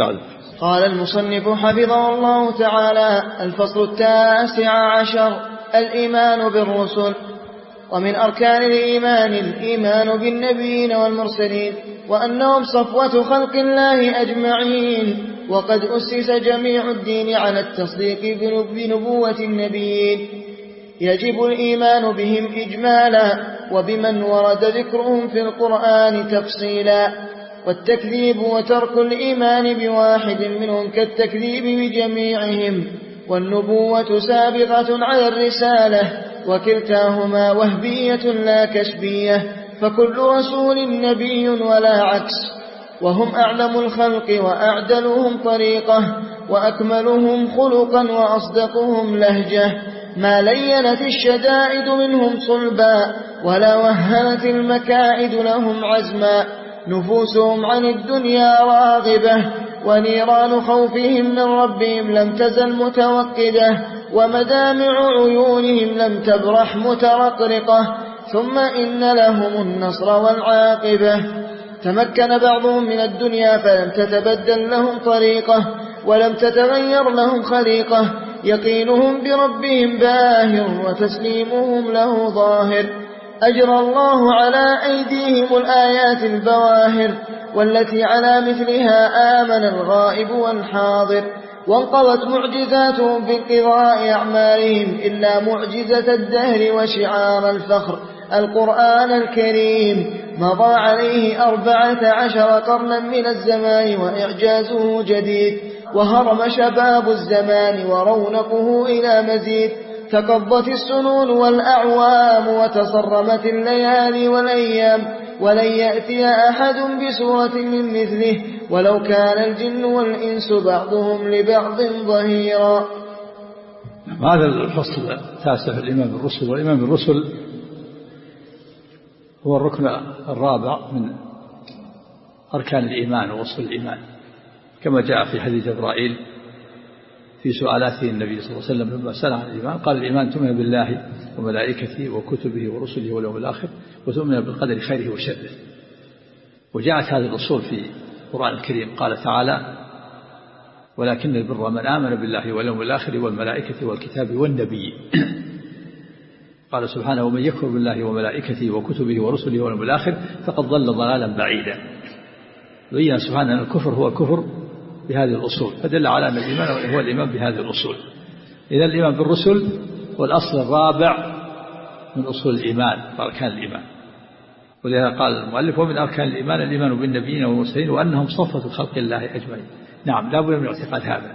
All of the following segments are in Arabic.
بعد قال المصنف حفظه الله تعالى الفصل التاسع عشر الإيمان بالرسل ومن أركان الإيمان الإيمان بالنبيين والمرسلين وأنهم صفوة خلق الله أجمعين وقد أسس جميع الدين على التصديق بنبوة النبيين. يجب الإيمان بهم إجمالا وبمن ورد ذكرهم في القرآن تفصيلا. والتكذيب وترك الإيمان بواحد منهم كالتكذيب بجميعهم والنبوة سابقة على الرسالة وكلتاهما وهبية لا كسبية فكل رسول نبي ولا عكس. وهم أعلم الخلق وأعدلهم طريقة وأكملهم خلقا وأصدقهم لهجة. ما لينت الشدائد منهم صلبا ولا وهنت المكائد لهم عزما. نفوسهم عن الدنيا راغبة ونيران خوفهم من ربهم لم تزل متوقدة ومدامع عيونهم لم تبرح مترقرقة ثم إن لهم النصر والعاقبة. تمكن بعضهم من الدنيا فلم تتبدل لهم طريقة ولم تتغير لهم خليقة. يقينهم بربهم باهر وتسليمهم له ظاهر. أجرى الله على أيديهم الآيات البواهر والتي على مثلها آمن الغائب والحاضر وانقضت معجزاتهم في انقضاء أعمالهم إلا معجزة الدهر وشعار الفخر. القرآن الكريم مضى عليه أربعة عشر قرنا من الزمان وإعجازه جديد وهرم شباب الزمان ورونقه إلى مزيد. تقضت السنون والأعوام وتصرمت الليالي والأيام ولن يأتي أحد بسورة من مثله. ولو كان الجن والإنس بعضهم لبعض ظهيرا. هذا الفصل التاسع في الإيمان بالرسل والإيمان بالرسل هو الركن الرابع من أركان الإيمان ووصف الإيمان كما جاء في حديث جبرائيل في سؤالاته النبي صلى الله عليه وسلم لما سأل عن الإيمان قال الإيمان تؤمن بالله وملائكته وكتبه ورسله واليوم الآخر وتؤمن بالقدر خيره وشره. وجاءت هذه الأصول في القرآن الكريم قال تعالى ولكن البر من آمن بالله واليوم الآخر والملائكة والكتاب والنبي. قال سبحانه ومن يكفر بالله وملائكته وكتبه ورسله واليوم الآخر فقد ضل ضلالا بعيدا. بين سبحانه أن الكفر هو الكفر بهذه الأصول فدل على أن الإيمان هو الإيمان بهذه الأصول. إذا الإيمان بالرسل هو الأصل الرابع من أصول الإيمان وأركان الإيمان. ولهذا قال المؤلف ومن أركان الإيمان الإيمان بالنبيين والمرسلين وأنهم صفة خلق الله أجمعين. نعم لا بد من اعتقاد هذا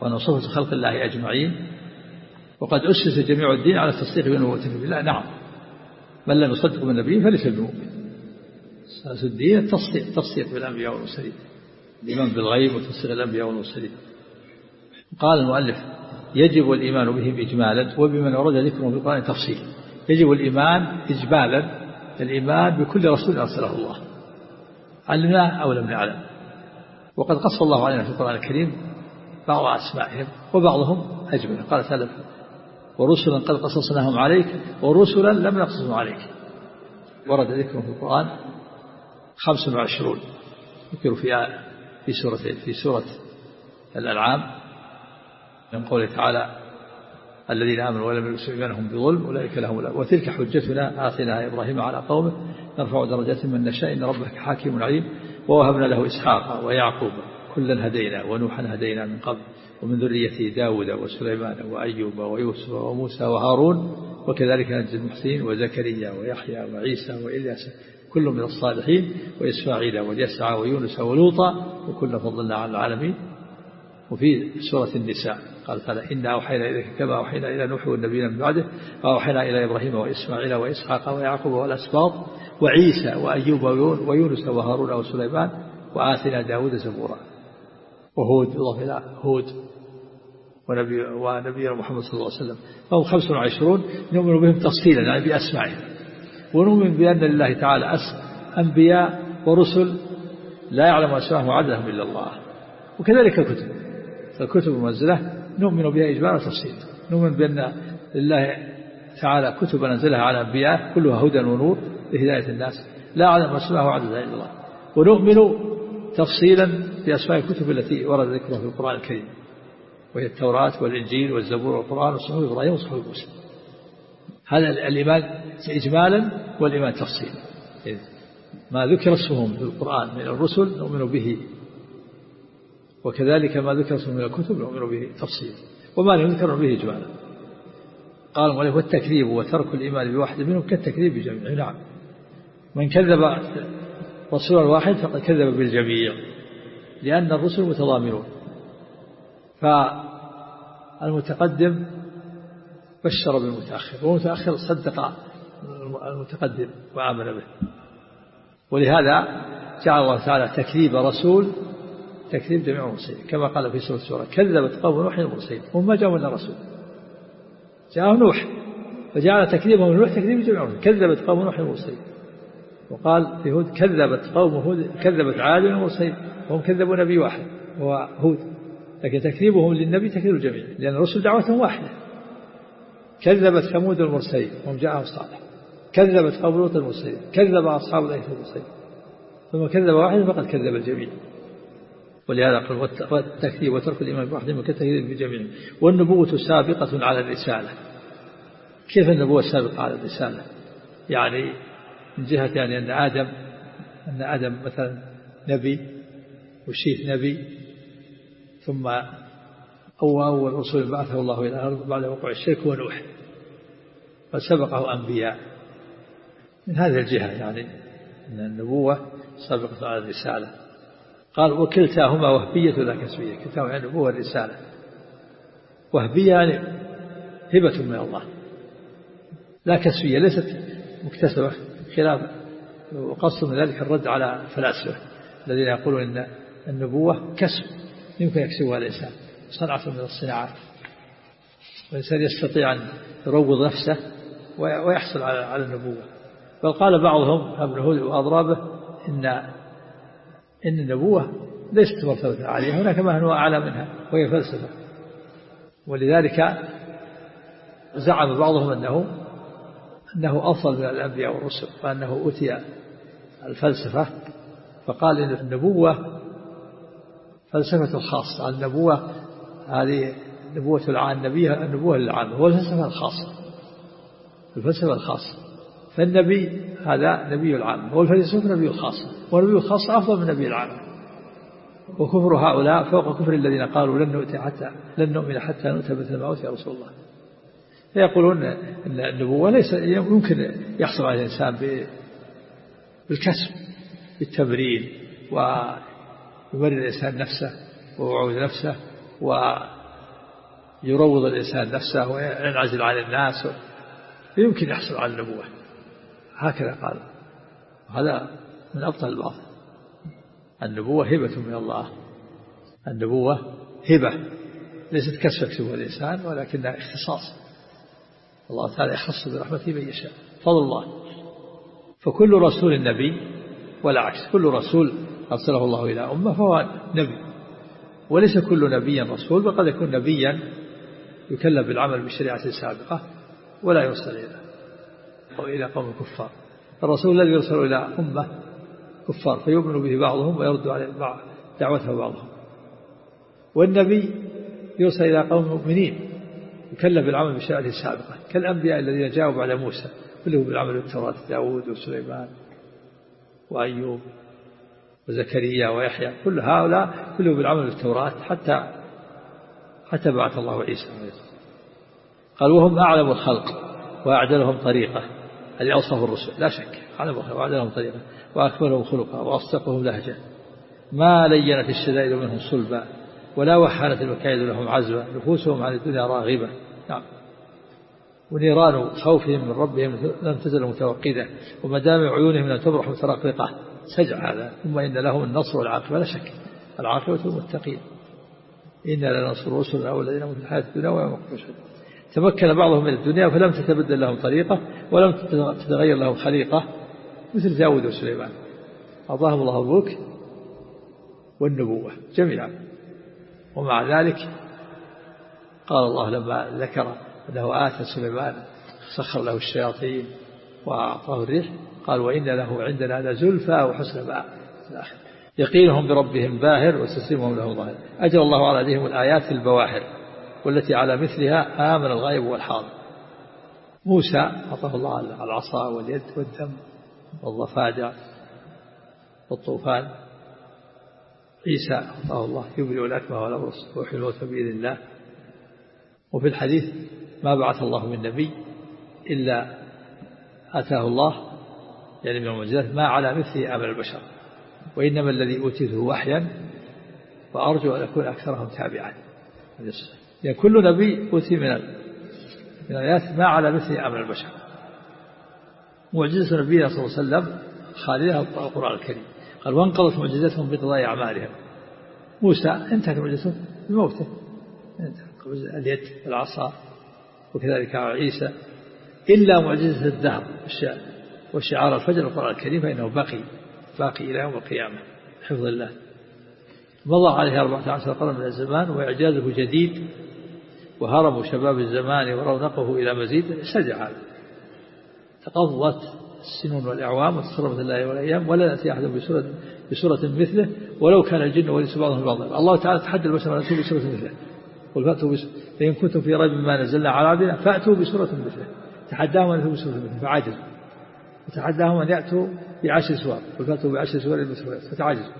وأنهم صفة خلق الله أجمعين. وقد أسس جميع الدين على التصديق بنبوة بالله نعم. من لم يصدق بالنبي فليس بمؤمن أساس الدين التصديق تصديق بالأنبياء والمرسلين. الإيمان بالغيب وتصديق الأنبياء والمرسلين. قال المؤلف يجب الإيمان بهم إجمالا وبمن ورد ذكره في القرآن تفصيل يجب الإيمان إجمالا الإيمان بكل رسول أرسله الله. علمناه أو لم نعلم وقد قص الله علينا في القرآن الكريم بعض أسمائهم وبعضهم أجمل قال تعالى ورسلا قد قصصناهم عليك ورسلا لم نقصصهم عليك. ورد ذكرهم في القرآن خمس وعشرون. ذكروا في آية. في سورة في سورة الأنعام من قوله تعالى الذين آمنوا ولم يلبسوا إيمانهم بظلم أولئك لهم الأمر وتلك حجتنا آتيناها إبراهيم على قومه نرفع درجات من نشاء إن ربك حاكم عليم. ووهبنا له إسحاق ويعقوب كلا هدينا ونوحا هدينا من قبل. ومن ذريته داود وسليمان وأيوب ويوسف وموسى وهارون وكذلك نجزي المحسنين وزكريا ويحيى وعيسى وإلياس. كل من الصالحين وإسماعيل واليسع ويونس ولوطا وكل فضلنا على العالمين. وفي سورة النساء قال تعالى إنا أوحينا إليك كما أوحينا إلى نوح والنبيين من بعده وأوحينا إلى إبراهيم وإسماعيل وإسحاق ويعقوب والأسباط وعيسى وأيوب ويونس وهارون وسليمان وآتنا داود زبورا. وهود يضاف إلى هود ونبي ونبينا محمد صلى الله عليه وسلم. فهم خمس وعشرون نؤمن بهم تفصيلا يعني بأسمائهم. ونؤمن بأن لله تعالى أس أنبياء ورسل لا يعلم أسماءهم وعددهم إلا الله. وكذلك الكتب. الكتب المنزلة نؤمن بها إجمالا وتفصيلا. نؤمن بأن لله تعالى كتب أنزلها على أنبياء كلها هدى ونور لهداية الناس. لا يعلم أسماءه وعددها إلا الله. ونؤمن تفصيلا بأسماء الكتب التي ورد ذكرها في القرآن الكريم. وهي التوراة والإنجيل والزبور والقرآن وصحف إبراهيم وصحف موسى هذا الإيمان إجمالا والإيمان تفصيلا. ما ذكر اسمهم في القرآن من الرسل نؤمن به وكذلك ما ذكر اسمه من الكتب نؤمن به تفصيلا وما لم يذكر به إجمالا. قال المؤلف والتكذيب وترك الإيمان بواحد منهم كالتكذيب بجميع نعم من كذب رسولا واحد فقد كذب بالجميع لأن الرسل متضامنون. فالمتقدم بشر بالمتأخر والمتأخر صدق المتقدم وآمن به. ولهذا جعل الله تعالى تكذيب رسول تكذيب جميع المرسلين. كما قال في سورة السورة كذبت قوم نوح المرسلين. هم ما جاءوا إلا رسول جاءهم نوح. فجعل تكذيبهم نوح تكذيب جميع المرسلين. كذبت قوم نوح المرسلين. وقال في هود كذبت قوم هود كذبت عاد المرسلين. وهم كذبوا نبي واحد هو هود. لكن تكذيبهم للنبي تكذيب الجميع لأن الرسل دعوتهم واحدة. كذبت ثمود المرسلين وهم جاءهم صالح. كذبت قوم لوط المرسلين كذب أصحاب الأيكة المرسلين. ثم كذب واحد فقد كذب الجميع. ولهذا قال والتكذيب وترك الإيمان بواحد وكالتكذيب بجميع والنبوة سابقة على الرسالة. كيف النبوة سابقة على الرسالة؟ يعني من جهة يعني أن آدم أن آدم مثلا نبي وشيث نبي ثم هو أول رسول بعثه الله إلى الأرض بعد وقوع الشرك ونوح فسبقه أنبياء. من هذه الجهة يعني أن النبوة سابقة على الرسالة. قال وكلتاهما وهبية لا كسبية. كلتاهما يعني النبوة والرسالة وهبية يعني هبة من الله. لا كسبية ليست مكتسبة خلاف وقصد من ذلك الرد على الفلاسفة الذين يقولون أن النبوة كسب يمكن يكسبها الإنسان. صنعة من الصناعات والإنسان يستطيع أن يروض نفسه ويحصل على النبوة. بل قال بعضهم ابن هود وأضرابه إن إن النبوة ليست مرتبة عالية هناك ما هو أعلى منها وهي فلسفة. ولذلك زعم بعضهم أنه أنه أفضل من الأنبياء والرسل وأنه أوتي الفلسفة. فقال إن النبوة فلسفة الخاصة النبوة هذه نبوة النبي النبوة للعامة والفلسفة الخاصة. الفلسفة الخاصة. فالنبي هذا نبي العامة والفلسفة نبي الخاصة. والنبي الخاصة أفضل من نبي العامة وكفر هؤلاء فوق كفر الذين قالوا لن نؤتي حتى لن نؤمن حتى نؤتى مثل ما أوتي رسول الله. فيقولون أن النبوة ليس يمكن يحصل على الإنسان بالكسب بالتبرير ويبرر الإنسان نفسه ويعود نفسه. ويروض الإنسان نفسه وينعزل عن الناس. فيمكن يحصل على النبوة. هكذا قال. هذا من أبطل الباطل. النبوة هبة من الله. النبوة هبة. ليست كسب يكسبها الإنسان ولكنها اختصاص. الله تعالى يخص برحمته من يشاء. فضل الله. فكل رسول نبي ولا عكس كل رسول أرسله الله إلى أمة فهو نبي. وليس كل نبي رسول بل قد يكون نبيا يكلف بالعمل بالشريعة السابقة ولا يرسل إلى إلى قوم كفار. الرسول الذي يرسل إلى أمة كفار فيؤمن به بعضهم ويرد عليه دعوته بعضهم. والنبي يرسل إلى قوم مؤمنين يكلف بالعمل بشريعته السابقة كالأنبياء الذين جاءوا بعد موسى كلهم بالعمل بالتوراة داود وسليمان وأيوب. وزكريا ويحيى كل هؤلاء كلهم بالعمل بالتوراة حتى حتى بعث الله عيسى قال وهم أعلم الخلق وأعدلهم طريقة هذه أوصاف الرسل. لا شك أعلم الخلق وأعدلهم طريقة وأكملهم خلقا وأصدقهم لهجة. ما لينت الشدائد منهم صلبا ولا وحانت المكائد لهم عزبا نفوسهم عن الدنيا راغبة. نعم. ونيران خوفهم من ربهم لم تزل متوقدة ومدامع عيونهم لم تبرح مترقرقة سجع هذا ثم إن لهم النصر والعاقبة لا شك. العاقبة المتقين إنا لننصر رسلنا والذين في الحياة الدنيا ويوم تمكن بعضهم من الدنيا فلم تتبدل لهم طريقة ولم تتغير لهم خليقة مثل داود وسليمان. أعطاهم الله الملك والنبوة جميعا. ومع ذلك قال الله لما ذكر أنه آتى سليمان سخر له الشياطين وأعطاه الريح قال وإن له عندنا لزلفى وحسن مآب يقينهم بربهم باهر وتسليمهم له ظاهر. أجر الله على أيديهم الآيات البواهر والتي على مثلها آمن الغيب والحاضر. موسى أعطاه الله العصا واليد والدم والضفادع والطوفان. عيسى أعطاه الله يبرئ الأكمه والأبرص ويحيي الموتى بإذن الله. وفي الحديث ما بعث الله من نبي إلا آتاه الله يعني من المعجزات ما على مثل عمل البشر وإنما الذي أوتيته وحيا وأرجو أن أكون أكثرهم تابعا. يعني كل نبي أوتي من من الآيات ما على مثل عمل البشر. معجزة نبينا صلى الله عليه وسلم خالدها القرآن الكريم. قال وانقضت معجزتهم بقضاء أعمالهم. موسى انتهت معجزته بموته. اليد والعصا وكذلك عيسى. إلا معجزة الدهر وشعار الفجر القرآن الكريم فإنه باقي باقي إلى يوم القيامة حفظ الله. مضى عليه أربعة عشر قرن من الزمان وإعجازه جديد وهرب شباب الزمان ورونقه إلى مزيد سجع. تقضت السنون والأعوام وتقربت الله والأيام ولا يأتي أحد بسورة, بسورة مثله ولو كان الجن والإنس بعضهم بعضا الله تعالى تحدى البشر أن بسورة مثله. قل فأتوا فإن كنتم في ريب مما نزلنا على عبدنا فأتوا بسورة مثله. تحداهم أن يأتوا بسورة مثله فعجزوا. وتحداهم أن يأتوا بعشر سور فأتوا بعشر سور مثله فتعجزوا.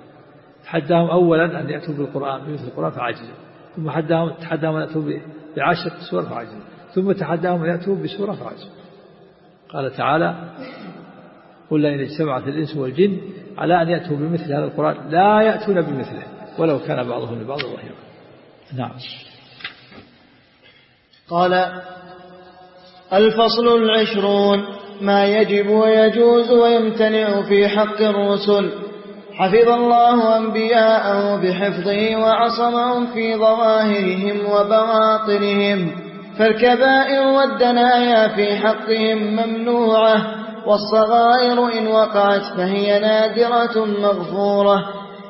تحداهم أولا أن يأتوا بالقرآن بمثل القرآن فعجزوا ثم حداهم تحداهم أن يأتوا بعشر سور فعجزوا ثم تحداهم أن يأتوا بسورة فعجزوا قال تعالى قل إن اجتمعت الإنس والجن على أن يأتوا بمثل هذا القرآن لا يأتون بمثله ولو كان بعضهم لبعض ظهيرا. نعم. قال الفصل العشرون. ما يجب ويجوز ويمتنع في حق الرسل. حفظ الله أنبياءه بحفظه وعصمهم في ظواهرهم وبواطنهم. فالكبائر والدنايا في حقهم ممنوعة والصغائر إن وقعت فهي نادرة مغفورة.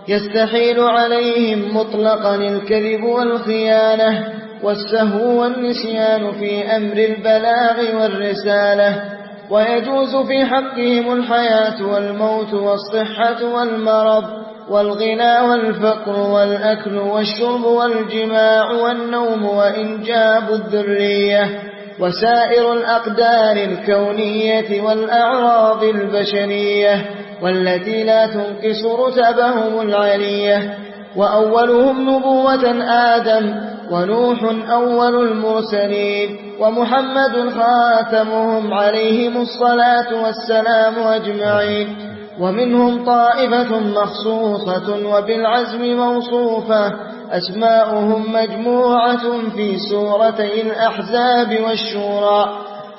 يستحيل عليهم مطلقا الكذب والخيانة والسهو والنسيان في أمر البلاغ والرسالة. ويجوز في حقهم الحياة والموت والصحة والمرض والغنى والفقر والأكل والشرب والجماع والنوم وإنجاب الذرية وسائر الأقدار الكونية والأعراض البشرية والتي لا تنقص رتبهم العلية وأولهم نبوة آدم ونوح أول المرسلين ومحمد خاتمهم عليهم الصلاة والسلام أجمعين ومنهم طائفة مخصوصة وبالعزم موصوفة أسماؤهم مجموعة في سورتي الأحزاب والشورى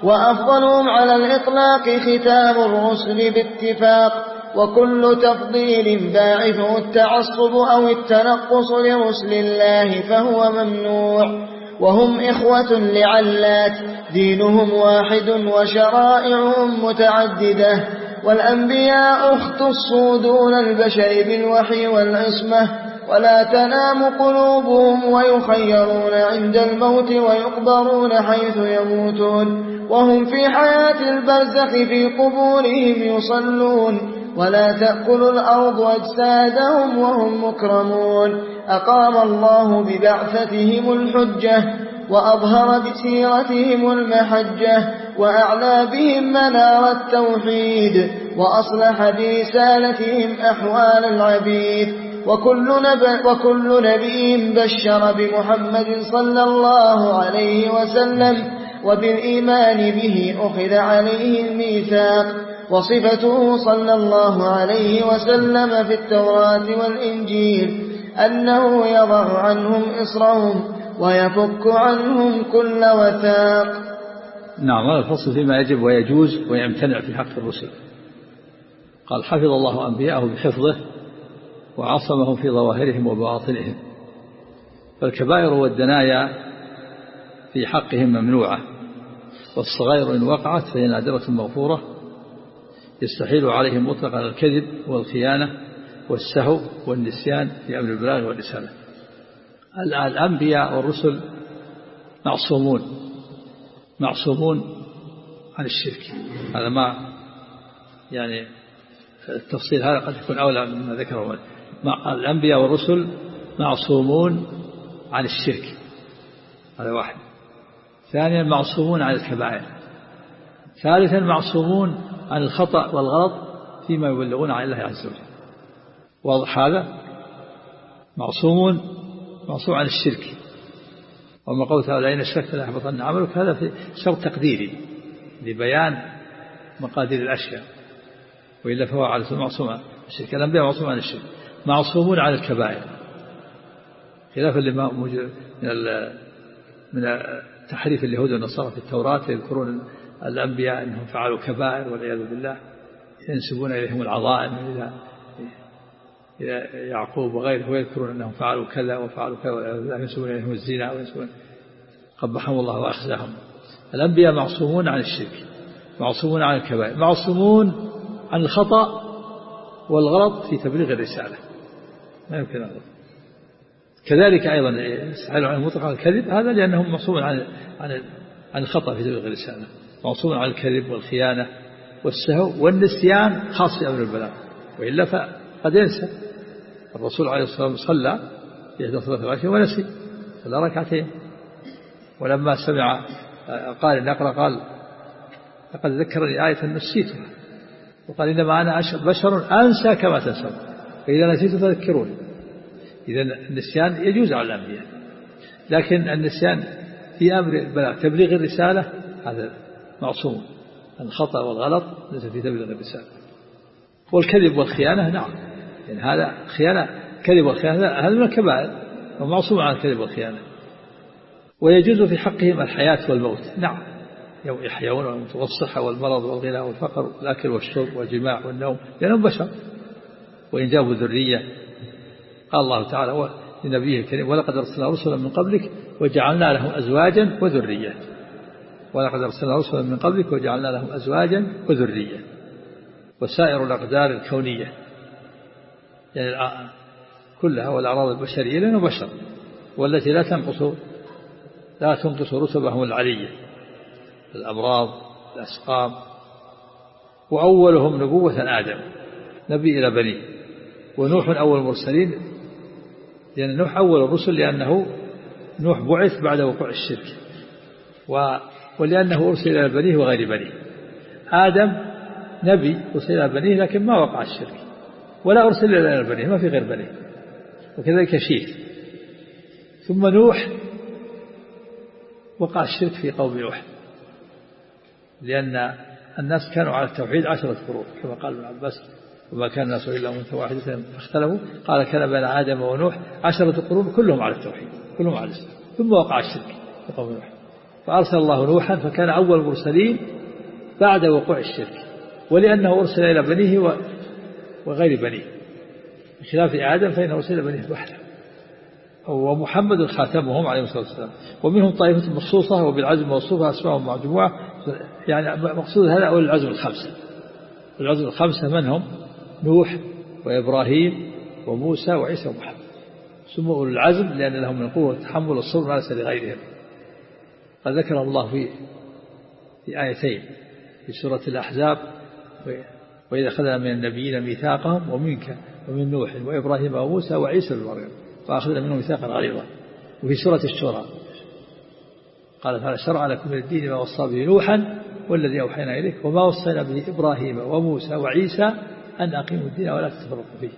وأفضلهم على الإطلاق ختام الرسل باتفاق وكل تفضيل باعثه التعصب أو التنقص لرسل الله فهو ممنوع. وهم إخوة لعلات دينهم واحد وشرائعهم متعددة. والأنبياء اختصوا دون البشر بالوحي والعصمة. ولا تنام قلوبهم ويخيرون عند الموت ويقبرون حيث يموتون. وهم في حياة البرزخ في قبورهم يصلون. ولا تأكل الأرض أجسادهم وهم مكرمون. أقام الله ببعثتهم الحجة وأظهر بسيرتهم المحجة وأعلى بهم منار التوحيد وأصلح برسالتهم أحوال العبيد. وكل, نبي, وكل نبي بشر بمحمد صلى الله عليه وسلم وبالإيمان به أخذ عليه الميثاق. وصفته صلى الله عليه وسلم في التوراة والإنجيل أنه يضع عنهم إصرهم ويفك عنهم كل وثاق. نعم هذا الفصل فيما يجب ويجوز ويمتنع في حق الرسل. قال حفظ الله أنبياءه بحفظه وعصمهم في ظواهرهم وبواطنهم. فالكبائر والدنايا في حقهم ممنوعة والصغائر إن وقعت فهي نادرة مغفورة يستحيل عليهم مطلقا الكذب والخيانة والسهو والنسيان في أمر البلاغ والرسالة. الأنبياء والرسل معصومون معصومون عن الشرك. هذا ما يعني التفصيل هذا قد يكون أولى مما ذكره. الأنبياء والرسل معصومون عن الشرك. هذا واحد. ثانيا معصومون عن الكبائر. ثالثا معصومون عن الخطأ والغلط فيما يبلغون عن الله عز وجل. واضح هذا؟ معصومون؟ معصوم عن الشرك. وما قول تعالى لئن أشركت ليحبطن عملك. هذا في شرط تقديري لبيان مقادير الأشياء. وإلا فهو على معصوم عن الشرك. الأنبياء معصوم عن الشرك. معصومون عن الكبائر. خلافا لما موجود من من تحريف اليهود والنصارى في التوراة يذكرون الأنبياء أنهم فعلوا كبائر والعياذ بالله ينسبون إليهم العظائم إلى إلى يعقوب وغيره ويذكرون أنهم فعلوا كذا وفعلوا كذا والعياذ بالله ينسبون إليهم الزنا وينسبون قبحهم الله وأخزاهم. الأنبياء معصومون عن الشرك معصومون عن الكبائر معصومون عن الخطأ والغلط في تبليغ الرسالة. ما يمكن هذا كذلك أيضا يسأل عن المطلق عن الكذب هذا لأنهم معصومون عن عن عن الخطأ في تبليغ الرسالة. معصوم عن الكذب والخيانة والسهو والنسيان خاص في أمر البلاغ وإلا فقد ينسى. الرسول عليه الصلاة والسلام صلى في إحدى صلاة العشاء ونسي صلى ركعتين. ولما سمع قال إن أقرأ قال لقد ذكرني آية نسيتها. وقال إنما أنا بشر أنسى كما تنسون. فإذا نسيت فذكروني إذا النسيان يجوز على الأنبياء. لكن النسيان في أمر البلاغ تبليغ الرسالة هذا معصوم. الخطأ والغلط ليس في تبليغ الرسالة والكذب والخيانة نعم. يعني هذا خيانة كذب والخيانة هذا من الكبائر. ومعصوم عن الكذب والخيانة. ويجوز في حقهم الحياة والموت. نعم. يوم يحيون والصحة والمرض والغنى والفقر والأكل والشرب والجماع والنوم لأنهم بشر. وإن جابوا ذرية قال الله تعالى لنبيه الكريم ولقد أرسلنا رسلا من قبلك وجعلنا لهم أزواجا وذرية. ولقد أرسلنا رسلا من قبلك وجعلنا لهم أزواجا وذرية وسائر الأقدار الكونية. يعني كلها والأعراض البشرية لأنه بشر والتي لا تنقص لا تنقص رتبهم العلية الأمراض الأسقام. وأولهم نبوة آدم نبي إلى بنيه ونوح أول المرسلين لأن نوح أول الرسل لأنه نوح بعث بعد وقوع الشرك. ولأنه أرسل إلى بنيه وغير بنيه. آدم نبي أرسل إلى بنيه لكن ما وقع الشرك. ولا أرسل إلى بنيه ما في غير بنيه. وكذلك شيث ثم نوح وقع الشرك في قوم نوح. لأن الناس كانوا على التوحيد عشرة قرون كما قال ابن عباس. وما كان الناس إلا أمة واحدة فاختلفوا قال كان بين آدم ونوح عشرة قرون كلهم على التوحيد كلهم على الإسلام. ثم وقع الشرك في قوم نوح. فأرسل الله نوحا فكان أول المرسلين بعد وقوع الشرك ولأنه أرسل إلى بنيه وغير بنيه. بخلاف آدم فإنه أرسل إلى بنيه وحده. ومحمد خاتمهم عليه الصلاة والسلام. ومنهم طائفة مخصوصة وبالعزم موصوفة أسمائهم مجموعة. يعني مقصود هذا أولي العزم الخمسة. العزم الخمسة من هم؟ نوح وإبراهيم وموسى وعيسى ومحمد. سموا العزم لأن لهم من قوة تحمل الصبر ما ليس لغيرهم. قد ذكر الله في في آيتين في سورة الأحزاب وإذا أخذنا من النبيين ميثاقهم ومنك ومن نوح وإبراهيم وموسى وعيسى بن مريم فأخذنا منهم ميثاقا غليظا. وفي سورة الشورى قال تعالى شرع لكم من الدين ما وصى به نوحا والذي أوحينا إليك وما وصينا به إبراهيم وموسى وعيسى أن أقيموا الدين ولا تتفرقوا فيه.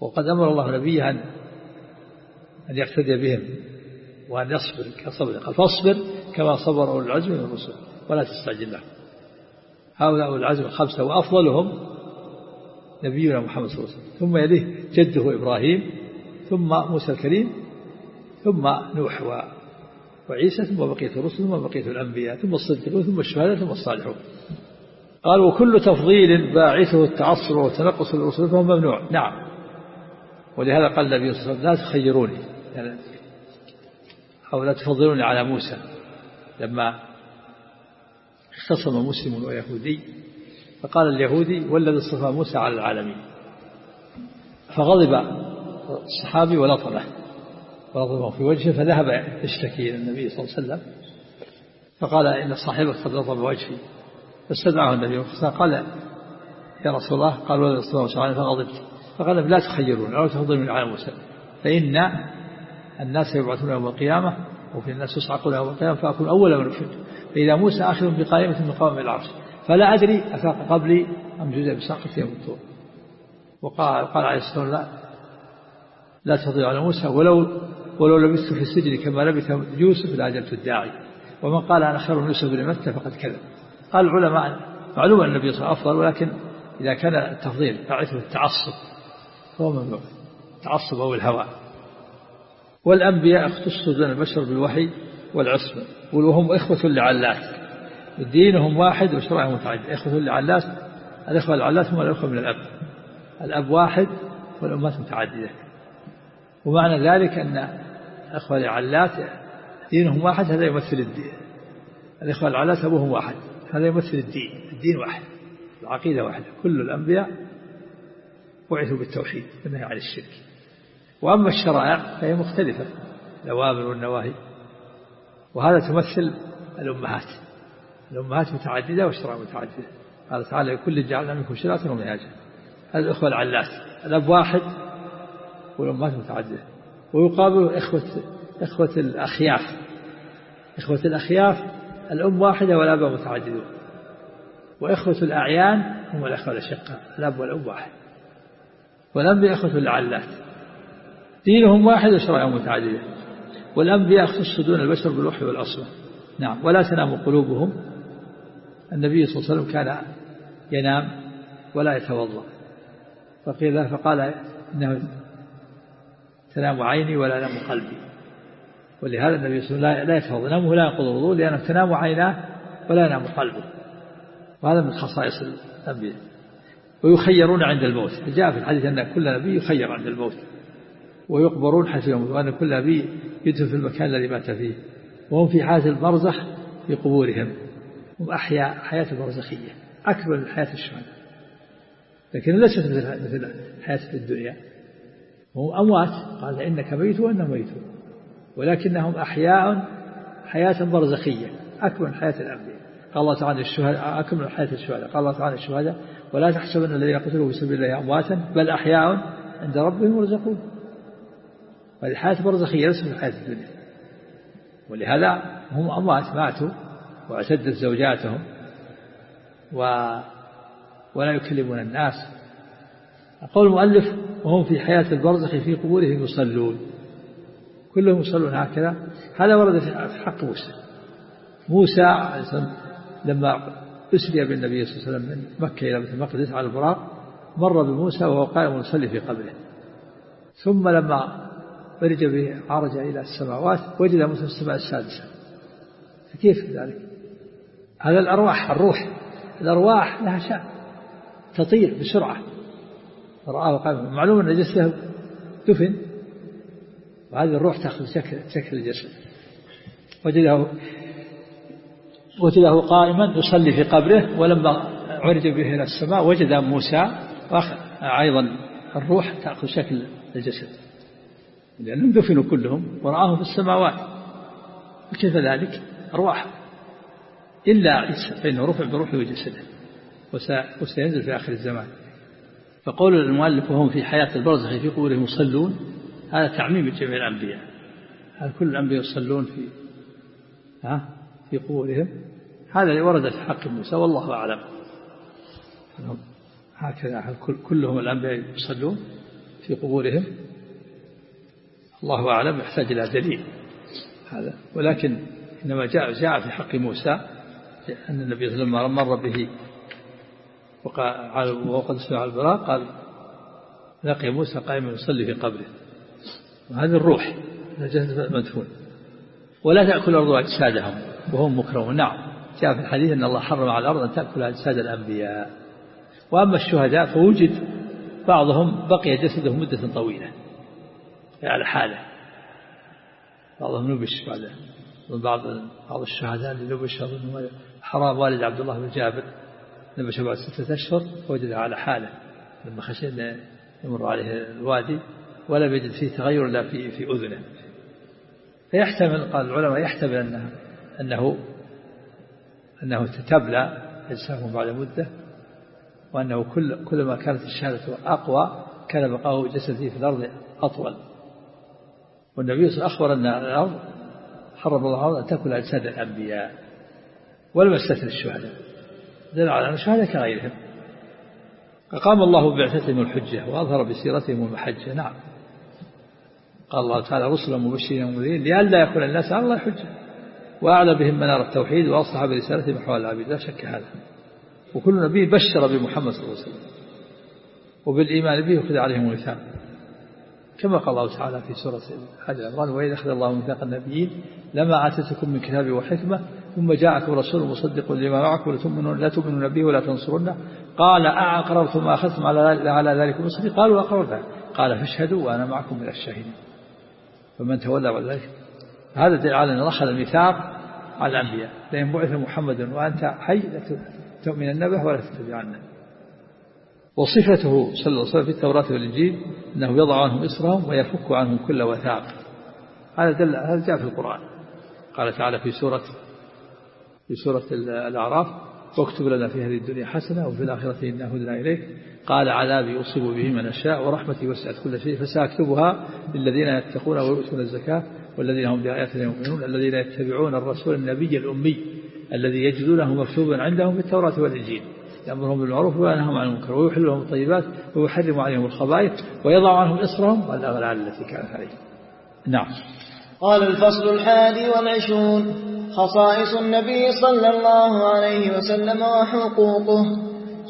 وقد أمر الله نبيه أن يقتدي بهم. وأن يصبر كصبر. قال فاصبر كما صبر أولو العزم من الرسل ولا تستعجل لهم. هؤلاء أولو العزم الخمسة وأفضلهم نبينا محمد صلى الله عليه وسلم. ثم يليه جده إبراهيم ثم موسى الكريم ثم نوح وعيسى ثم بقية الرسل ثم بقية الأنبياء ثم الصديقون ثم الشهداء ثم الصالحون. قال وكل تفضيل باعثه التعصر والتنقص للرسل فهو ممنوع. نعم. ولهذا قال النبي صلى الله عليه وسلم لا تخيروني. يعني أو لا تفضلوني على موسى. لما اختصم مسلم ويهودي فقال اليهودي والذي اصطفى موسى على العالمين. فغضب الصحابي ولطمه ولطمه في وجهه فذهب يشتكي إلى النبي صلى الله عليه وسلم. فقال إن صاحبك قد لطم وجهي. فاستدعاه النبي قال يا رسول الله قال والذي اصطفى موسى على فغضبت فقال لا تخيرون أو تفضلون على موسى فإن الناس يبعثون يوم القيامة وفي الناس يصعقون يوم القيامة فأكون أول من أفد فإذا موسى آخر بقائمة من العرش. فلا أدري أفاق قبلي أم جزء بساقة يوم الطور. وقال قال عليه الصلاة والسلام لا تفضل على موسى ولو ولو لبثت في السجن كما لبث يوسف لأجلت الداعي. ومن قال أنا خير من يوسف بن متى فقد كذب. قال العلماء معلوم أن النبي صلى الله عليه وسلم أفضل ولكن إذا كان التفضيل باعثه التعصب فهو ممنوع. التعصب أو الهوى. والأنبياء اختصوا دون البشر بالوحي والعصمة. وهم إخوة لعلات دينهم واحد وشرائعهم متعدد. إخوة لعلات الإخوة العلات هم الإخوة من الأب. الأب واحد والأمات متعددة. ومعنى ذلك أن الإخوة العلات دينهم واحد هذا يمثل الدين. الإخوة العلات أبوهم واحد هذا يمثل الدين. الدين واحد العقيدة واحدة. كل الأنبياء بعثوا بالتوحيد والنهي عن الشرك. وأما الشرائع فهي مختلفة الأوامر والنواهي. وهذا تمثل الأمهات. الأمهات متعددة والشرائع متعددة. قال تعالى لكل جعلنا منكم شرعة ومنهاجا هذا الأخوة العلات الأب واحد والأمهات متعددة. ويقابل إخوة إخوة الأخياف إخوة الأخياف الأم واحدة والأب متعددون. وإخوة الأعيان هم الأخوة الأشقاء الأب والأم واحد. والأنبياء إخوة العلات. دينهم واحد وشرائعهم متعددة. والأنبياء اختصوا دون البشر بالوحي والأصل. نعم. ولا تنام قلوبهم. النبي صلى الله عليه وسلم كان ينام ولا يتوضأ. فقيل فقال إنه تنام عيني ولا ينام قلبي. ولهذا النبي صلى الله عليه وسلم لا يتوضأ. نامه ولا ينقض الوضوء لأنه تنام عيناه ولا ينام قلبه. وهذا من خصائص الأنبياء. ويخيرون عند الموت. جاء في الحديث أن كل نبي يخير عند الموت. ويقبرون يموت وأن كل نبي يدفن في المكان الذي مات فيه. وهم في حالة البرزخ في قبورهم. هم أحياء حياة برزخية أكبر من حياة الشهداء لكن ليست مثل مثل حياة الدنيا. هم أموات. قال إنك ميت وإنهم ميتون. ولكنهم أحياء حياة برزخية أكبر من حياة الأنبياء. قال الله تعالى الشهداء أكمل حياة الشهداء. قال الله تعالى الشهداء ولا تحسبن الذين قتلوا في سبيل الله أمواتا بل أحياء عند ربهم يرزقون. هذه حياة برزخية ليست من حياة الدنيا ولهذا هم أموات ماتوا واعتدت زوجاتهم و ولا يكلمون الناس. قول المؤلف وهم في حياة البرزخ في قبورهم يصلون. كلهم يصلون هكذا. هذا ورد في حق موسى. موسى لما أسري بالنبي صلى الله عليه وسلم من مكة إلى بيت المقدس على البراق مر بموسى وهو قائم يصلي في قبره. ثم لما عرج به عرج إلى السماوات وجد موسى السماء السادسة. فكيف ذلك؟ هذا الأرواح الروح. الأرواح لها شأن. تطير بسرعة. رآه قائما معلوم أن جسده دفن؟ وهذه الروح تأخذ شكل شكل الجسد. وجده وجده قائما يصلي في قبره ولما عرج به إلى السماء وجد موسى أيضا الروح تأخذ شكل الجسد. لأنهم دفنوا كلهم ورآهم في السماوات. وكيف ذلك أرواح. إلا عيسى فإنه رفع بروحه وجسده وسينزل في آخر الزمان. فقول المؤلف وهم في حياة البرزخ في قبورهم يصلون هذا تعميم جميع الأنبياء. هل كل الأنبياء يصلون في ها؟ في قبورهم. هذا اللي ورد في حق موسى والله أعلم. هكذا هل كلهم الأنبياء يصلون في قبورهم. الله أعلم يحتاج إلى دليل هذا. ولكن إنما جاء جاء في حق موسى أن النبي صلى الله عليه وسلم مر به وقد سمع البراء قال لقي موسى قائما يصلي في قبره. وهذه الروح مدفون ولا تأكل الأرض أجسادهم وهم مكرمون نعم جاء في الحديث أن الله حرم على الأرض أن تأكل أجساد الأنبياء. وأما الشهداء فوجد بعضهم بقي جسده مدة طويلة. على حاله. بعضهم نبش بعد بعض بعض الشهداء اللي نبش حرام. والد عبد الله بن جابر نبش بعد ستة أشهر وجد على حاله. لما خشي أن يمر عليه الوادي ولم يجد فيه تغير إلا في في أذنه. فيحتمل قال العلماء يحتمل أنه أنه أنه تتبلى أجسامه بعد مدة وأنه كل كلما كانت الشهادة أقوى كان بقاء جسده في الأرض أطول. والنبي صلى الله عليه وسلم أخبر أن الأرض حرم الله أن تأكل أجساد الأنبياء ولم يستثني الشهداء. دل على أن الشهداء كغيرهم. أقام الله بعثتهم الحجة وأظهر بسيرتهم المحجة. نعم. قال الله تعالى رسلا مبشرين ومنذرين لئلا يكون الناس على الله حجة. وأعلى بهم منار التوحيد وأصلح برسالته محوال العبيد. لا شك هذا. وكل نبي بشر بمحمد صلى الله عليه وسلم. وبالإيمان به يخذ عليهم الميثاق كما قال الله تعالى في سورة آل عمران وإذا أخذ الله ميثاق النبيين لما آتيتكم من كتاب وحكمة ثم جاءكم رسول مصدق لما معكم لتؤمنون لا تؤمنون به ولا تنصرونه قال أأقررتم أخذتم على على ذلك مصدق؟ قالوا أقررنا. قال فاشهدوا وأنا معكم من الشاهدين. فمن تولى بعد ذلك هذا دليل على أن أخذ الميثاق على الأنبياء. لأن بعث محمد وأنت حي تؤمن النبه ولا تتبع عنه وصفته صلى الله عليه وسلم في التوراة والإنجيل أنه يضع عنهم إصرهم ويفك عنهم كل وثاق. هذا دل هذا جاء في القرآن. قال تعالى في سورة في سورة الأعراف واكتب لنا في هذه الدنيا حسنة وفي الآخرة إنا هدنا إليك. قال عذابي أصيب به من أشاء ورحمتي وسعت كل شيء فسأكتبها للذين يتقون ويؤتون الزكاة والذين هم بآياتنا يؤمنون الذين يتبعون الرسول النبي الأمي الذي يجدونه مكتوبا عندهم في التوراة والإنجيل. يأمرهم بالمعروف وينهاهم عن المنكر ويحل لهم الطيبات ويحرم عليهم الخبائث ويضع عنهم إصرهم والأغلال التي كانت عليهم. نعم. قال الفصل الحادي والعشرون خصائص النبي صلى الله عليه وسلم وحقوقه.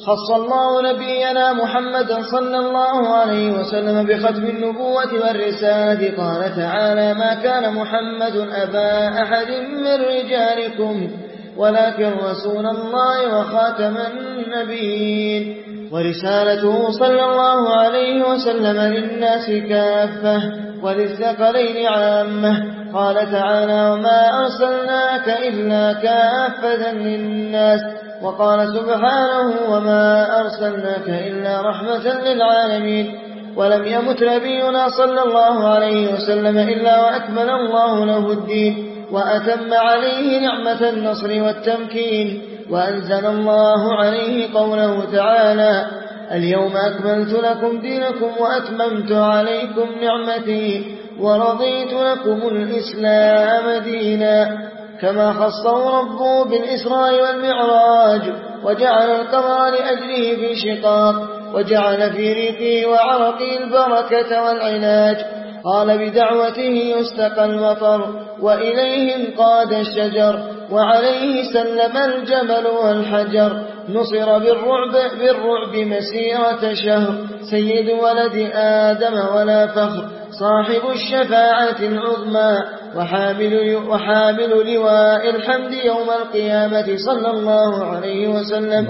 خص الله نبينا محمدا صلى الله عليه وسلم بختم النبوة والرسالة قال تعالى ما كان محمد أبا أحد من رجالكم ولكن رسول الله وخاتم النبيين ورسالته صلى الله عليه وسلم للناس كافة وللثقلين عامة. قال تعالى وما أرسلناك إلا كافة للناس وقال سبحانه وما أرسلناك إلا رحمة للعالمين ولم يمت نبينا صلى الله عليه وسلم إلا وأكمل الله له الدين. وأتم عليه نعمة النصر والتمكين وأنزل الله عليه قوله تعالى اليوم أكملت لكم دينكم وأتممت عليكم نعمتي ورضيت لكم الإسلام دينا كما خصه ربه بالإسراء والمعراج وجعل القمر لأجله في شقاق وجعل في ريقه وعرقه البركة والعلاج قال بدعوته يستقى المطر وإليه انقاد الشجر وعليه سلم الجمل والحجر. نصر بالرعب, بالرعب مسيرة شهر. سيد ولد آدم ولا فخر. صاحب الشفاعة العظمى. وحامل, وحامل لواء الحمد يوم القيامة صلى الله عليه وسلم.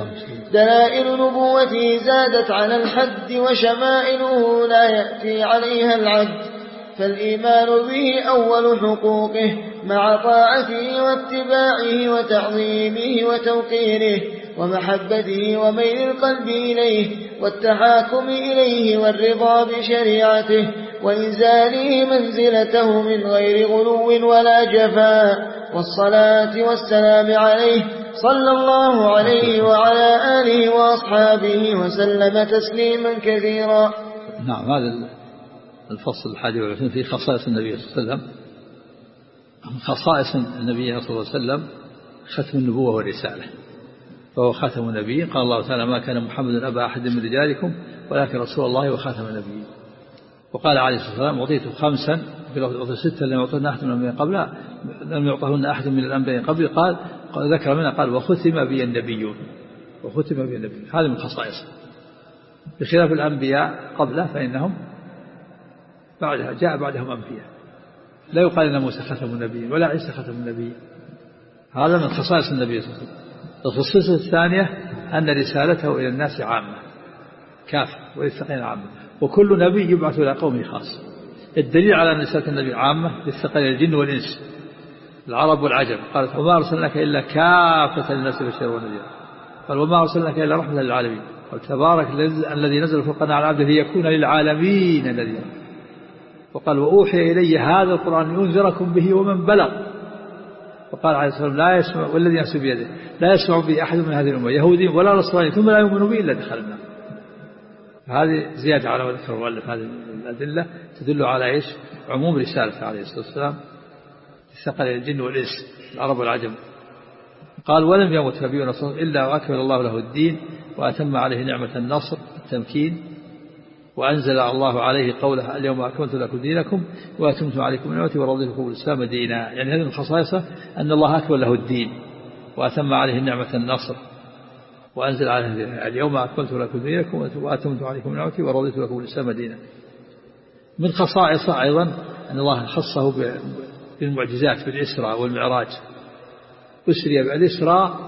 دلائل نبوته زادت على الحد وشمائله لا يأتي عليها العد. فالإيمان به أول حقوقه مع طاعته واتباعه وتعظيمه وتوقيره ومحبته وميل القلب إليه والتحاكم إليه والرضا بشريعته وإنزاله منزلته من غير غلو ولا جفاء والصلاة والسلام عليه صلى الله عليه وعلى آله وأصحابه وسلم تسليما كثيرا. نعم هذا الفصل الحادي والعشرين في خصائص النبي صلى الله عليه وسلم. خصائص النبي صلى الله عليه وسلم ختم النبوة والرسالة. فهو خاتم النبيين قال الله تعالى ما كان محمد أبا أحد من رجالكم ولكن رسول الله وخاتم النبيين وقال عليه الصلاة والسلام أعطيت خمسا في ستة لم يعطهن أحد من الأنبياء قبل لم يعطهن أحد من الأنبياء قبل. قال ذكر منها قال وختم بي النبيون. وختم بي النبيون. هذه من خصائصه. بخلاف الأنبياء قبله فإنهم بعدها جاء بعدهم أنبياء. لا يقال أن موسى ختم النبي ولا عيسى ختم النبي هذا من خصائص النبي صلى الله عليه وسلم. الخصوصية الثانية أن رسالته إلى الناس عامة كافة وللثقلين عامة. وكل نبي يبعث إلى قومه خاص. الدليل على أن رسالة النبي عامة للثقلين الجن والإنس. العرب والعجم. قالت وما أرسلناك إلا كافة للناس بشيرا ونذيرا. قال وما أرسلناك إلا رحمة للعالمين. قال تبارك الذي نزل الفرقان على عبده ليكون للعالمين نذيرا. وقال وأوحي إلي هذا القرآن لأنذركم به ومن بلغ. وقال عليه الصلاة والسلام لا يسمع والذي نفسه بيده لا يسمع به أحد من هذه الأمة يهودي ولا نصراني ثم لا يؤمن به إلا دخل النار هذه زيادة على ما ذكر المؤلف هذه الأدلة تدل على إيش؟ عموم رسالته عليه الصلاة والسلام. ثقل الجن والإنس العرب والعجم. قال ولم يمت نبي رسول إلا وأكمل الله له الدين وأتم عليه نعمة النصر التمكين وأنزل الله عليه قوله اليوم أكملت لكم دينكم وأتمت عليكم نعمتي ورضيت لكم الإسلام دينا. يعني هذه من خصائصه أن الله أكمل له الدين وأتم عليه نعمة النصر وأنزل عليه اليوم أكملت لكم دينكم وأتمت عليكم نعمتي ورضيت لكم الإسلام دينا. من خصائصه أيضا أن الله خصه بالمعجزات بالإسراء والمعراج. أسري بالإسراء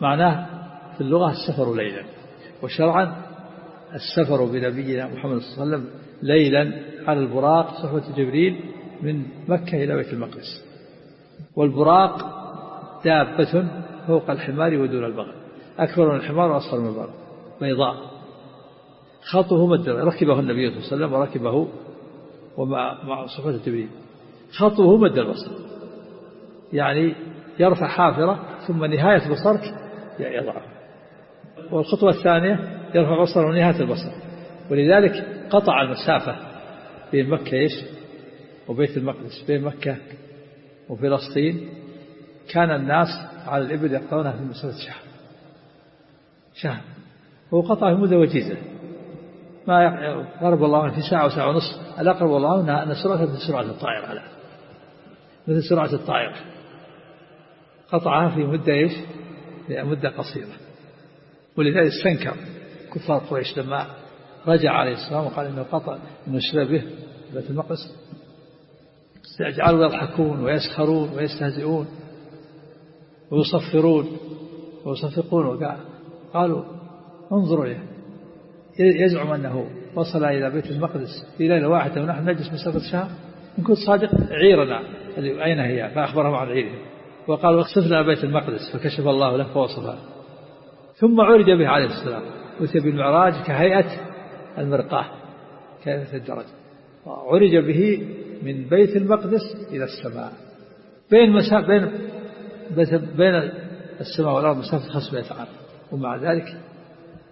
معناه في اللغة السفر ليلا. وشرعا السفر بنبينا محمد صلى الله عليه وسلم ليلا على البراق صحبة جبريل من مكة إلى بيت المقدس. والبراق دابة فوق الحمار ودون البغل. أكبر من الحمار وأصغر من البغل. بيضاء. خطه مد ركبه النبي صلى الله عليه وسلم وركبه ومع مع صحبة جبريل. خطه مد البصر يعني يرفع حافرة ثم نهاية بصرك يضعه. والخطوة الثانية يرفع بصره نهاية البصر. ولذلك قطع المسافة بين مكة إيش؟ وبيت المقدس. بين مكة وفلسطين كان الناس على الإبل يقطعونها في مسافة شهر. شهر. هو قطع مدة وجيزة. ما يقرب الله في ساعة وساعة ونصف الأقرب والله أن سرعة مثل سرعة الطائر على مثل سرعة الطائر قطعها في مدة إيش؟ مدة قصيرة. ولذلك استنكر. كفار قريش لما رجع عليه السلام وقال إنه قطع إنه شبه به بيت المقدس. جعلوا يضحكون ويسخرون ويستهزئون ويصفرون ويصفقون. قالوا انظروا له يزعم أنه وصل إلى بيت المقدس في ليلة واحدة ونحن نجلس مسافة شهر. إن كنت صادق عيرنا. أين هي؟ فأخبرهم عن عيره وقال واقصف لنا بيت المقدس فكشف الله له فوصفها ثم عرج به عليه السلام. أتي بالمعراج كهيئة المرقاة كهيئة الدرج. عرج به من بيت المقدس إلى السماء. بين مسا بين بين السماء والأرض مسافة 500 عام. ومع ذلك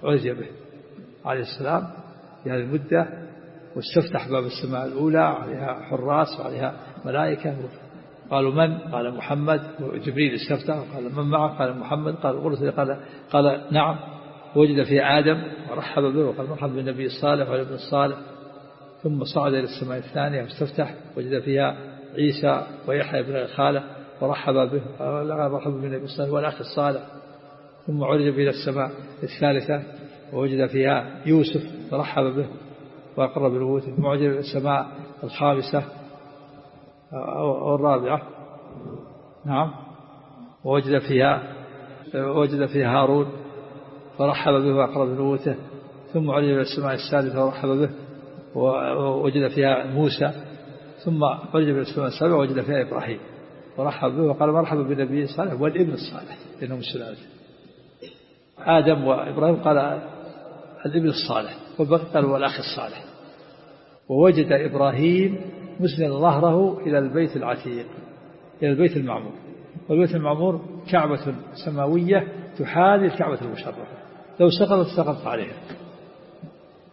عرج به. عليه السلام في هذه المدة واستفتح باب السماء الأولى عليها حراس وعليها ملائكة. قالوا من؟ قال محمد. جبريل استفتح قال من معه؟ قال محمد. قال قال قال نعم. وجد فيها آدم ورحب به وقال مرحبا بالنبي الصالح والابن الصالح. ثم صعد إلى السماء الثانية واستفتح وجد فيها عيسى ويحيى بن الخالة ورحب به قال مرحبا بالنبي الصالح والأخ الصالح. ثم عرج إلى السماء الثالثة ووجد فيها يوسف فرحب به وأقر بنبوته ثم عرج إلى السماء الخامسة أو الرابعة. نعم. ووجد فيها وجد فيها هارون فرحب به وأقر بنبوته ثم عرج إلى السماء السادسة ورحب به ووجد فيها موسى ثم عرج إلى السماء السابعة ووجد فيها إبراهيم. ورحب به وقال مرحبا بالنبي الصالح والابن الصالح لأنهم السلالة آدم وإبراهيم قال الابن الصالح والبقي قال والأخ الصالح. ووجد إبراهيم مسند ظهره إلى البيت العتيق إلى البيت المعمور. والبيت المعمور كعبة سماوية تحاذي الكعبة المشرفة. لو سقطت سقطت عليها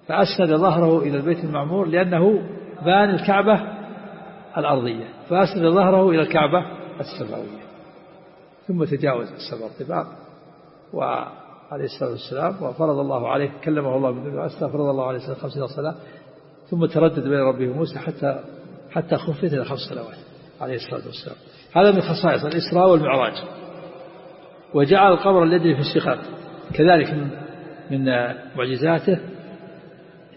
فأسند ظهره إلى البيت المعمور لأنه بان الكعبة الأرضية. فأسند ظهره إلى الكعبة السماوية. ثم تجاوز السبع الطباق وعليه الصلاة والسلام وفرض الله عليه كلمه الله بالنبي فرض الله عليه الصلاة خمسين صلاة ثم تردد بين ربه وموسى حتى حتى خفت إلى خمس صلوات عليه الصلاة والسلام. هذا من خصائص الإسراء والمعراج. وجعل القمر الذي في الشقاق كذلك من من معجزاته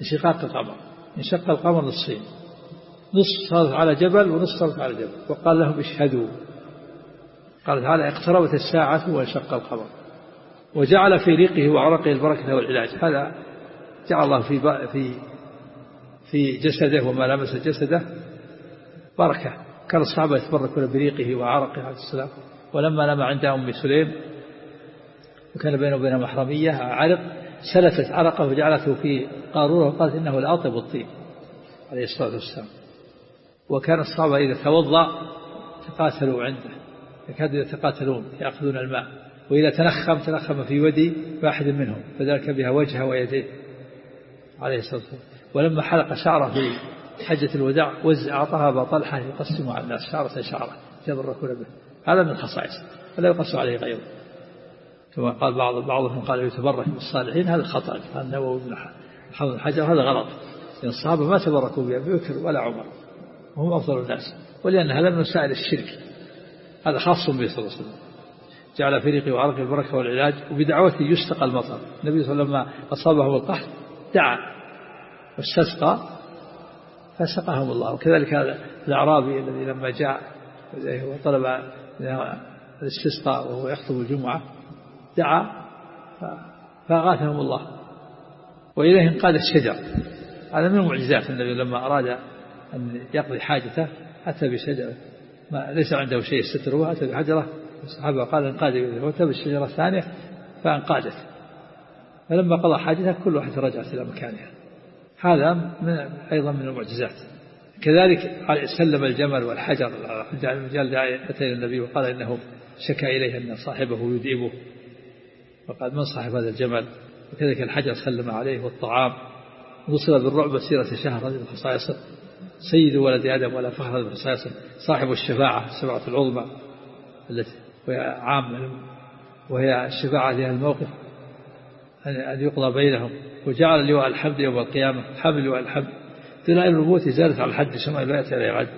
انشقاق القمر انشق القمر نصفين. نصف صارت على جبل ونصف صارت على جبل. وقال لهم اشهدوا. قال تعالى اقتربت الساعة وانشق القمر وجعل في ريقه وعرقه البركة والعلاج. هذا جعل الله في في في جسده وما لمس جسده بركة. كان الصحابة يتبركون بريقه وعرقه عليه السلام. ولما نام عند أم سليم وكان بينه وبين محرمية عرق سلتت عرقه وجعلته في قارورة وقالت إنه لأطيب الطيب عليه الصلاة والسلام. وكان الصحابة إذا توضأ تقاتلوا عنده يكادوا يتقاتلون يأخذون الماء. وإذا تنخم تنخم في ودي واحد منهم فذلك بها وجهه ويديه عليه الصلاة والسلام. ولما حلق شعره في حجة الوداع وزع أعطاها أبا طلحة يقسم على الناس شعرة شعرة يتبركون به. هذا من الخصائص فلا يقص عليه غيره. كما قال بعض بعضهم قال يتبرك بالصالحين هذا خطأ قال النووي بن حفظ الحجر هذا غلط. لأن الصحابة ما تبركوا بأبي بكر ولا عمر وهم أفضل الناس ولأن هذا من وسائل الشرك. هذا خاص به صلى الله عليه وسلم. جعل في وعرق البركة والعلاج وبدعوته يستقى المطر. النبي صلى الله عليه وسلم لما أصابه القحط دعا واستسقى فسقاهم الله. وكذلك هذا الأعرابي الذي لما جاء وطلب الاستسقاء وهو يخطب الجمعة دعا فأغاثهم الله. وإليه انقاد الشجر. هذا من معجزات النبي لما أراد أن يقضي حاجته أتى بشجرة ما ليس عنده شيء ستره أتى بحجرة. الصحابة قال انقاد وأتى بالشجرة الثانية فانقادت. فلما قضى حاجته كل واحد رجعت إلى مكانها هذا من أيضا من المعجزات. كذلك سلم الجمل والحجر الرجال أتى النبي وقال إنه شكا إليه أن صاحبه يديبه. فقال من صاحب هذا الجمل؟ وكذلك الحجر سلم عليه والطعام. وصل بالرعب مسيرة شهر هذه الخصائص. سيد ولد آدم ولا فخر هذه الخصائص. صاحب الشفاعة السبعة العظمى التي وهي عامة وهي الشفاعة لها الموقف أن يقضى بينهم. وجعل لواء الحمد يوم القيامة. حمل لواء الحمد. دلائل النبوة زادت على الحد كما لا يأتي عليه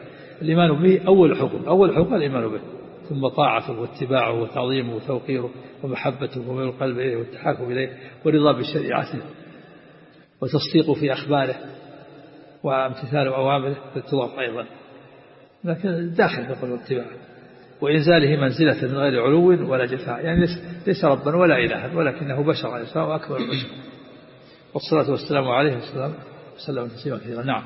الإيمان به أول حكم. أول حكم الإيمان به. ثم طاعته واتباعه وتعظيمه وتوقيره ومحبته وميل القلب إليه والتحاكم إليه والرضا بشريعته وتصديقه في أخباره وامتثال أوامره تضاف أيضا. لكن داخل في القلب والاتباع وإنزاله منزلة من غير علو ولا جفاء. يعني ليس ربا ولا إلها ولكنه بشر عليه السلام وأكبر البشر والصلاة والسلام عليه وسلم تسليما كثيرا. نعم.